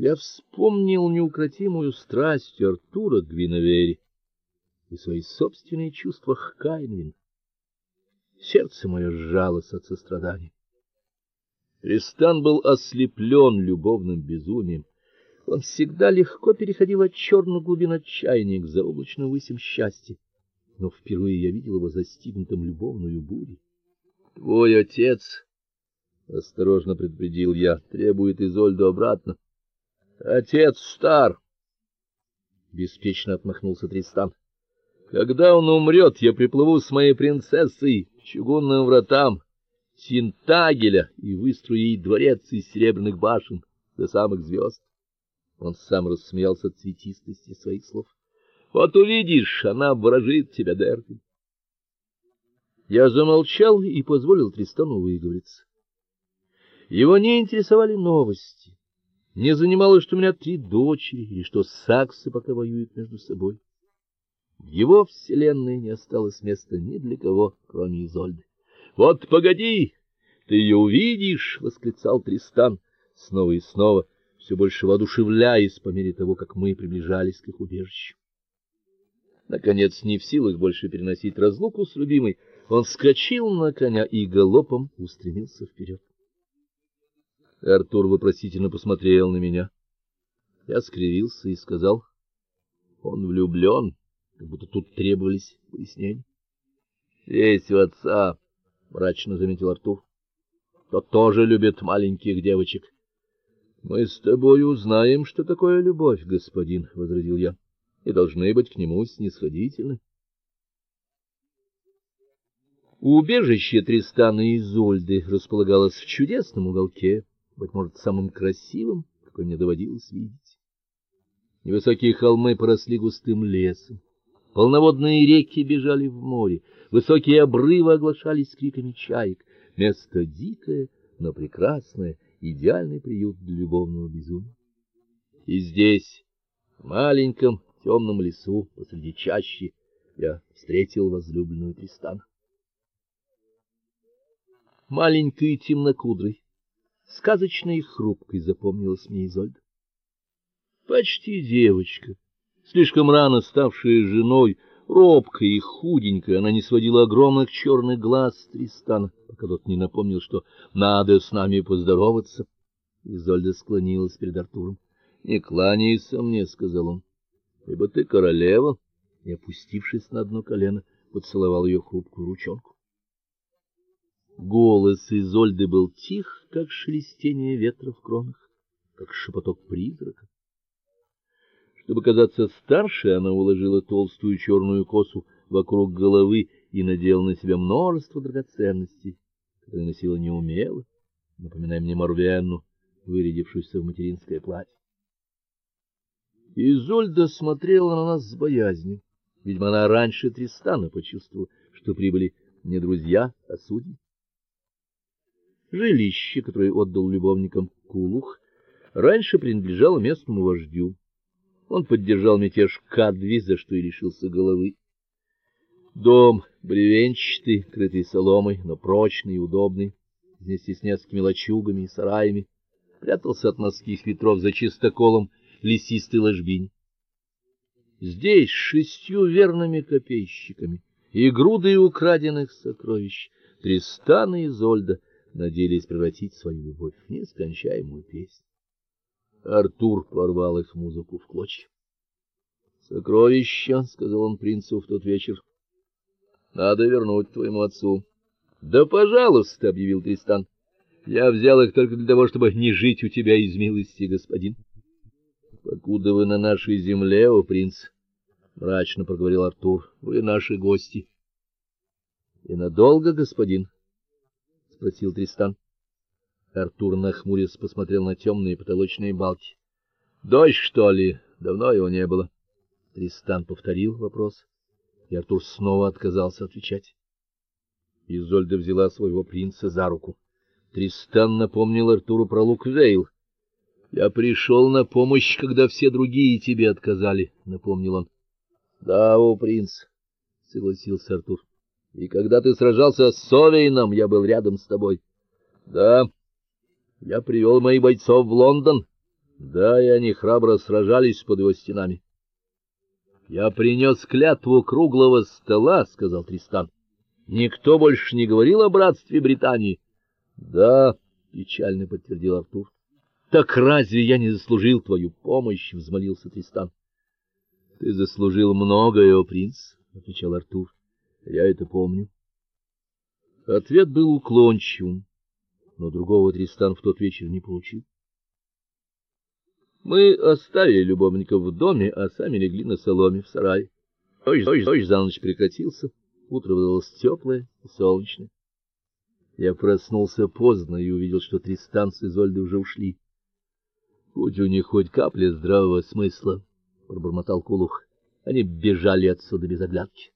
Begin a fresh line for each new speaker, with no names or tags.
Я вспомнил неукротимую страсть Артура к Гвиновере и свои собственные чувства к Кайнвин. Сердце мое сжалось от сострадания. Тристан был ослеплен любовным безумием. Он всегда легко переходил от черных глубин отчаяния к заоблачным высям счастья. Но впервые я видел его застигнутым любовной бурей. Твой отец, осторожно предупредил я, требует Изольду обратно. Отец стар, беспечно отмахнулся Тристан. Когда он умрет, я приплыву с моей принцессой к чугунным вратам Тинтагеля и выстрою ей дворец из серебряных башен до самых звезд. Он сам рассмеялся от цветистости своих слов. Вот увидишь, она обворожит тебя, Дервин. Я замолчал и позволил Тристану выговориться. Его не интересовали новости. Не занимало, что у меня три дочери и что саксы пока воюют между собой. В его вселенной не осталось места ни для кого, кроме Изольды. Вот погоди, ты ее увидишь, восклицал Тристан снова и снова, все больше воодушевляясь по мере того, как мы приближались к их убежищу. Наконец, не в силах больше переносить разлуку с любимой, он вскочил на коня и галопом устремился вперед. Артур вопросительно посмотрел на меня. Я скривился и сказал: "Он влюблен, как будто тут требовались пояснения". "Есть в отца", мрачно заметил Артур. "Тот тоже любит маленьких девочек". "Мы с тобой узнаем, что такое любовь, господин", возразил я. "И должны быть к нему снисходительны". Убежище Тристана и Изольды располагалось в чудесном уголке, быть может, самым красивым, какой мне доводилось видеть. Невысокие холмы поросли густым лесом, полноводные реки бежали в море, высокие обрывы оглашались криками чаек. Место дикое, но прекрасное, идеальный приют для любовного безумия. И здесь, в маленьком темном лесу посреди чащи, я встретил возлюбленную Тристана маленькой и темнокудрой, сказочной и хрупкой запомнилась мне Изольда. Почти девочка, слишком рано ставшая женой, робкая и худенькая, она не сводила огромных черных глаз с Тристана, пока тот не напомнил, что надо с нами поздороваться. Изольда склонилась перед Артуром. "Не кланяйся мне", сказал он. "Ибо ты королева". И опустившись на одно колено, поцеловал ее хрупкую ручонку. Голос Изольды был тих, как шелестение ветра в кронах, как шепоток призрака. Чтобы казаться старше, она уложила толстую черную косу вокруг головы и надела на себя множество драгоценностей, которые носила неумело, напоминая мне Марвенну, вырядившуюся в материнское платье. Изольда смотрела на нас с боязнью. Видимо, она раньше Тристана почувствовала, что прибыли не друзья, а судьи. Жилище, которое отдал любовникам Кулух, раньше принадлежало местному вождю. Он поддержал мятеж Кадви, за что и лишился головы. Дом бревенчатый, крытый соломой, но прочный и удобный, вместе с несколькими лачугами и сараями, прятался от морских ветров за чистоколом лесистой ложбинь. Здесь шестью верными копейщиками и грудой украденных сокровищ Тристан и Изольда надеялись превратить свою любовь в нескончаемую песню. Артур порвал их музыку в клочья. "Сокровища", сказал он принцу в тот вечер. "Надо вернуть твоему отцу". "Да, пожалуйста", объявил Тристан. "Я взял их только для того, чтобы не жить у тебя из милости, господин". "Покуда вы на нашей земле, о принц", мрачно проговорил Артур. "Вы наши гости". "И надолго, господин?" Спросил Тристан. Артур нахмурясь посмотрел на темные потолочные балки. Дождь, что ли? Давно его не было. Тристан повторил вопрос, и Артур снова отказался отвечать. Изольда взяла своего принца за руку. Тристан напомнил Артуру про Луквейл. Я пришел на помощь, когда все другие тебе отказали, напомнил он. Да, о принц, согласился Артур. И когда ты сражался с Совейном, я был рядом с тобой. Да. Я привел моих бойцов в Лондон, Да, и они храбро сражались под его стенами. Я принес клятву круглого стола, сказал Тристан. Никто больше не говорил о братстве Британии. Да, печально подтвердил Артур. Так разве я не заслужил твою помощь, взмолился Тристан. Ты заслужил многое, о принц, отвечал Артур. Я это помню. Ответ был уклончивым, но другого Тристан в тот вечер не получил. Мы оставили любовников в доме, а сами легли на соломе в сарае. Дождь, дождь, дождь за ночь прекратился, утро выдалось теплое и солнечное. Я проснулся поздно и увидел, что Тристан с Изольдой уже ушли. Будь у них хоть капля здравого смысла, пробормотал Кулух. Они бежали отсюда без оглядки.